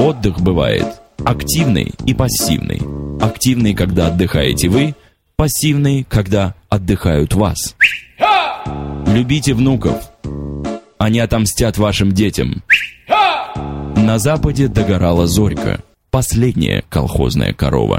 Отдых бывает активный и пассивный. Активный, когда отдыхаете вы, пассивный, когда отдыхают вас. Любите внуков. Они отомстят вашим детям. На западе догорала зорька, последняя колхозная корова.